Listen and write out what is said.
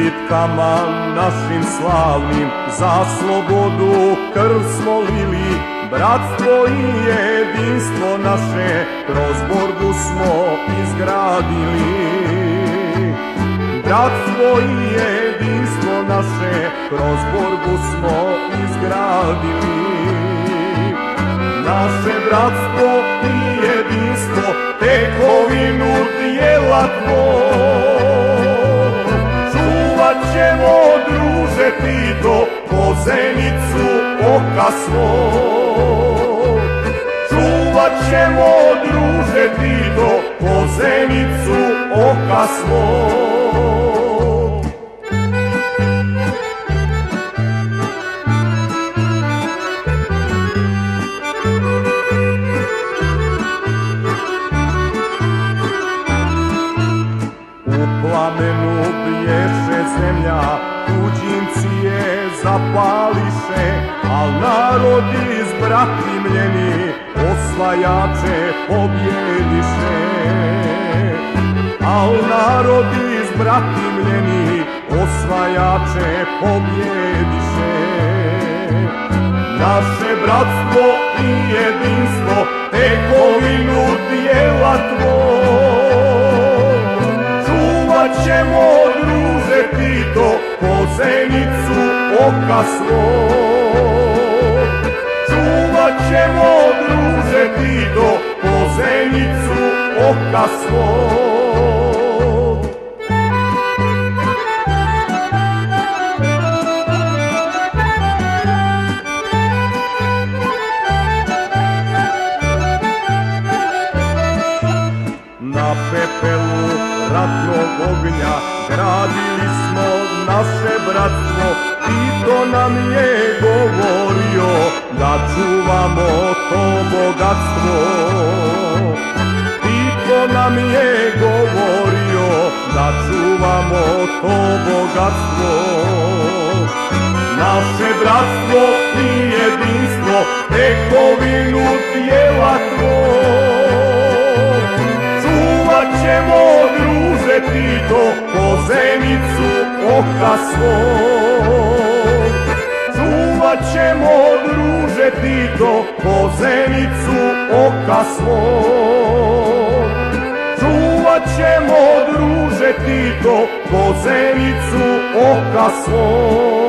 rekama našim slavnim Za slobodu krv smo lili. Bratstvo i jedinstvo naše Kroz borbu smo izgradili. Bratstvo i jedinstvo naše Kroz borbu smo izgradili. Naše bratstvo i jedinstvo Tekovinu dijela zenicu oka svoj Čuvat ćemo druže Tito Po zenicu oka svoj U plamenu bješe zemlja, tuđinci je zapališe, al narod izbratimljeni osvajače pobjediše. Al narod izbratimljeni osvajače pobjediše. Naše bratstvo i jedinstvo oka svoj Čuvat ćemo druže Tito po zenicu oka svoj da čuvamo to bogatstvo. I to nam je govorio da čuvamo to bogatstvo. Naše bratstvo i jedinstvo tekovinu tijela tvoj Čuvat ćemo druže Tito po zenicu oka svoj Čuvat ćemo Tito po zenicu oka svoj Čuvat ćemo druže Tito po zenicu oka svoj